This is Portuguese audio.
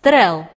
strel